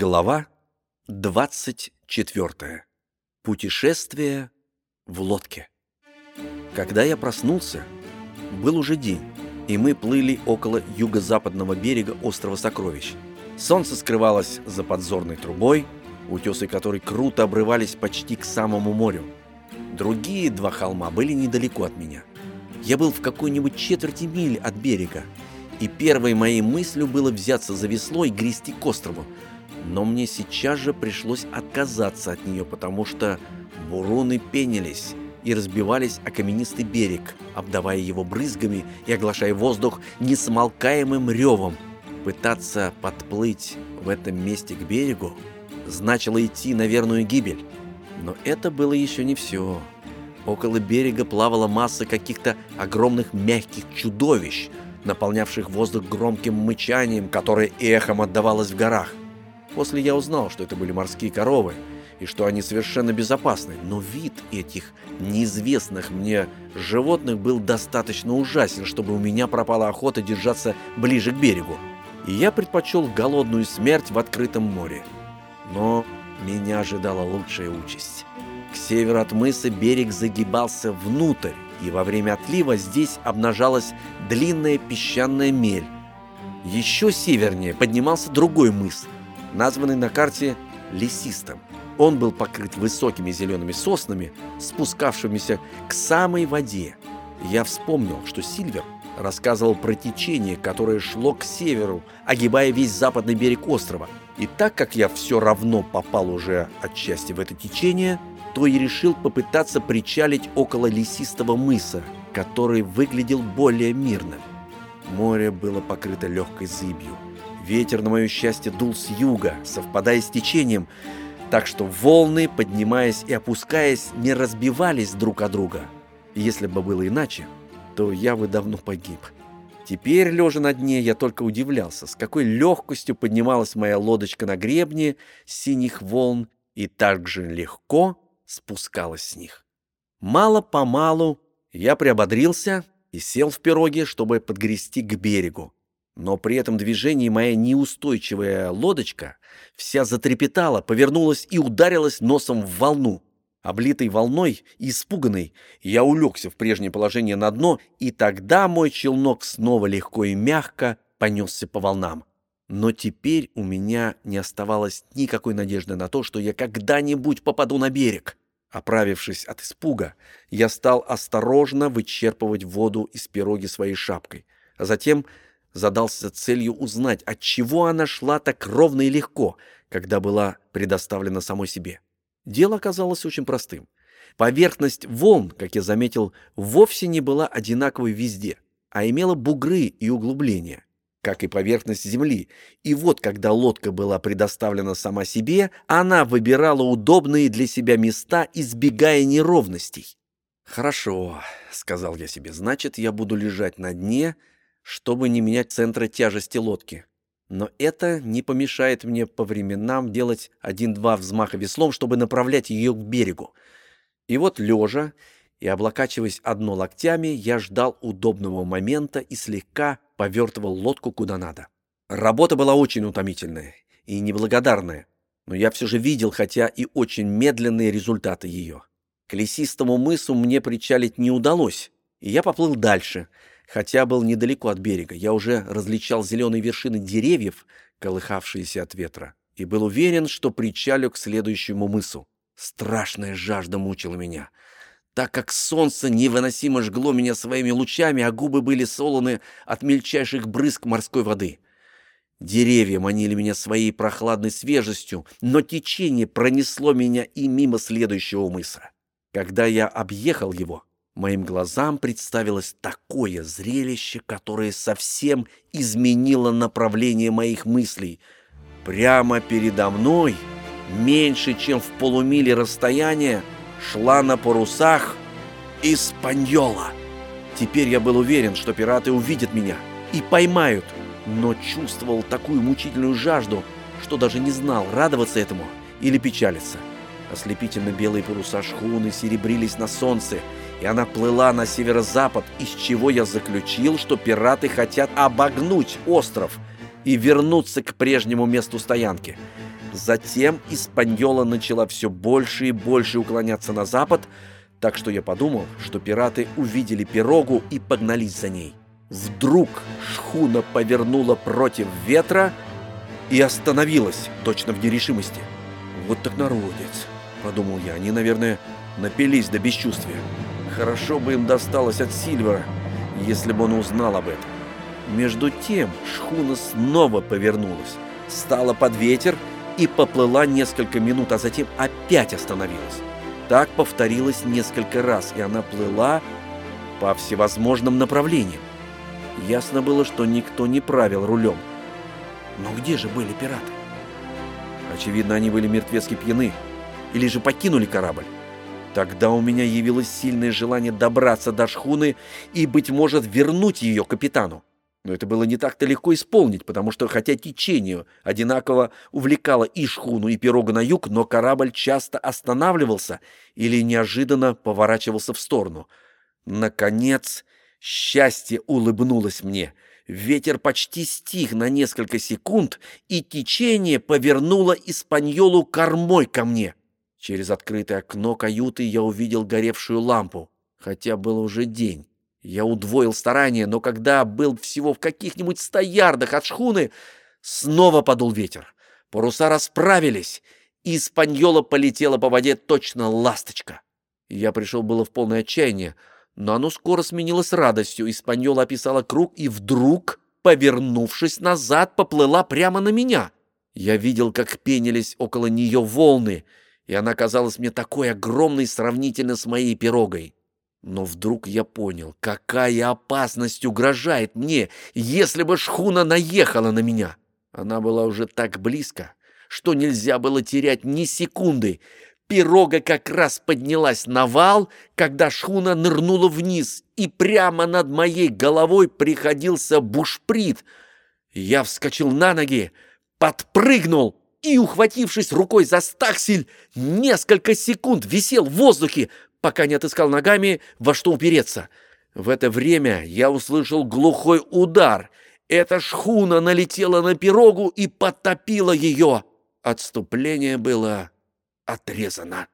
Глава 24. Путешествие в лодке. Когда я проснулся, был уже день, и мы плыли около юго-западного берега острова Сокровищ. Солнце скрывалось за подзорной трубой, утесы которой круто обрывались почти к самому морю. Другие два холма были недалеко от меня. Я был в какой-нибудь четверти мили от берега, и первой моей мыслью было взяться за весло и грести к острову, но мне сейчас же пришлось отказаться от нее, потому что буруны пенились и разбивались о каменистый берег, обдавая его брызгами и оглашая воздух несмолкаемым ревом. Пытаться подплыть в этом месте к берегу значило идти на верную гибель. Но это было еще не все. Около берега плавала масса каких-то огромных мягких чудовищ, наполнявших воздух громким мычанием, которое эхом отдавалось в горах. После я узнал, что это были морские коровы, и что они совершенно безопасны, но вид этих неизвестных мне животных был достаточно ужасен, чтобы у меня пропала охота держаться ближе к берегу. И я предпочел голодную смерть в открытом море. Но меня ожидала лучшая участь. К северу от мыса берег загибался внутрь, и во время отлива здесь обнажалась длинная песчаная мель. Еще севернее поднимался другой мыс – названный на карте лесистом. Он был покрыт высокими зелеными соснами, спускавшимися к самой воде. Я вспомнил, что Сильвер рассказывал про течение, которое шло к северу, огибая весь западный берег острова. И так как я все равно попал уже отчасти в это течение, то и решил попытаться причалить около лесистого мыса, который выглядел более мирным. Море было покрыто легкой зыбью. Ветер, на мое счастье, дул с юга, совпадая с течением, так что волны, поднимаясь и опускаясь, не разбивались друг о друга. И если бы было иначе, то я бы давно погиб. Теперь, лежа на дне, я только удивлялся, с какой легкостью поднималась моя лодочка на гребне синих волн и так же легко спускалась с них. Мало-помалу я приободрился и сел в пироге, чтобы подгрести к берегу. Но при этом движении моя неустойчивая лодочка вся затрепетала, повернулась и ударилась носом в волну. Облитый волной и испуганный, я улегся в прежнее положение на дно, и тогда мой челнок снова легко и мягко понесся по волнам. Но теперь у меня не оставалось никакой надежды на то, что я когда-нибудь попаду на берег. Оправившись от испуга, я стал осторожно вычерпывать воду из пироги своей шапкой, а затем задался целью узнать, от чего она шла так ровно и легко, когда была предоставлена самой себе. Дело оказалось очень простым. Поверхность волн, как я заметил, вовсе не была одинаковой везде, а имела бугры и углубления, как и поверхность земли. И вот, когда лодка была предоставлена сама себе, она выбирала удобные для себя места, избегая неровностей. «Хорошо», — сказал я себе, — «значит, я буду лежать на дне, чтобы не менять центра тяжести лодки. Но это не помешает мне по временам делать один-два взмаха веслом, чтобы направлять ее к берегу. И вот лежа и облокачиваясь одно локтями, я ждал удобного момента и слегка повертывал лодку куда надо. Работа была очень утомительная и неблагодарная, но я все же видел, хотя и очень медленные результаты ее. К лесистому мысу мне причалить не удалось, и я поплыл дальше — Хотя был недалеко от берега, я уже различал зеленые вершины деревьев, колыхавшиеся от ветра, и был уверен, что причалю к следующему мысу. Страшная жажда мучила меня. Так как солнце невыносимо жгло меня своими лучами, а губы были солоны от мельчайших брызг морской воды. Деревья манили меня своей прохладной свежестью, но течение пронесло меня и мимо следующего мыса. Когда я объехал его, Моим глазам представилось такое зрелище, которое совсем изменило направление моих мыслей. Прямо передо мной, меньше чем в полумиле расстояния, шла на парусах Испаньола. Теперь я был уверен, что пираты увидят меня и поймают, но чувствовал такую мучительную жажду, что даже не знал, радоваться этому или печалиться. Ослепительно белые паруса шхуны серебрились на солнце, и она плыла на северо-запад, из чего я заключил, что пираты хотят обогнуть остров и вернуться к прежнему месту стоянки. Затем Испаньола начала все больше и больше уклоняться на запад, так что я подумал, что пираты увидели пирогу и погнались за ней. Вдруг шхуна повернула против ветра и остановилась, точно в нерешимости. «Вот так народец», — подумал я, — «они, наверное, напились до бесчувствия. Хорошо бы им досталось от Сильвера, если бы он узнал об этом». Между тем шхуна снова повернулась, стала под ветер и поплыла несколько минут, а затем опять остановилась. Так повторилось несколько раз, и она плыла по всевозможным направлениям. Ясно было, что никто не правил рулем. Но где же были пираты? Очевидно, они были мертвецки пьяны. Или же покинули корабль. Тогда у меня явилось сильное желание добраться до шхуны и, быть может, вернуть ее капитану. Но это было не так-то легко исполнить, потому что, хотя течение одинаково увлекало и шхуну, и пирогу на юг, но корабль часто останавливался или неожиданно поворачивался в сторону. Наконец, счастье улыбнулось мне. Ветер почти стих на несколько секунд, и течение повернуло Испаньолу кормой ко мне. Через открытое окно каюты я увидел горевшую лампу, хотя был уже день. Я удвоил старания, но когда был всего в каких-нибудь ста ярдах от шхуны, снова подул ветер. Паруса расправились, и Испаньола полетела по воде точно ласточка. Я пришел было в полное отчаяние, но оно скоро сменилось радостью. Испаньола описала круг и вдруг, повернувшись назад, поплыла прямо на меня. Я видел, как пенились около нее волны, и она казалась мне такой огромной сравнительно с моей пирогой. Но вдруг я понял, какая опасность угрожает мне, если бы шхуна наехала на меня. Она была уже так близко, что нельзя было терять ни секунды. Пирога как раз поднялась на вал, когда шхуна нырнула вниз, и прямо над моей головой приходился бушприт. Я вскочил на ноги, подпрыгнул и, ухватившись рукой за стаксель, несколько секунд висел в воздухе, пока не отыскал ногами, во что упереться. В это время я услышал глухой удар. Эта шхуна налетела на пирогу и потопила ее. Отступление было отрезано.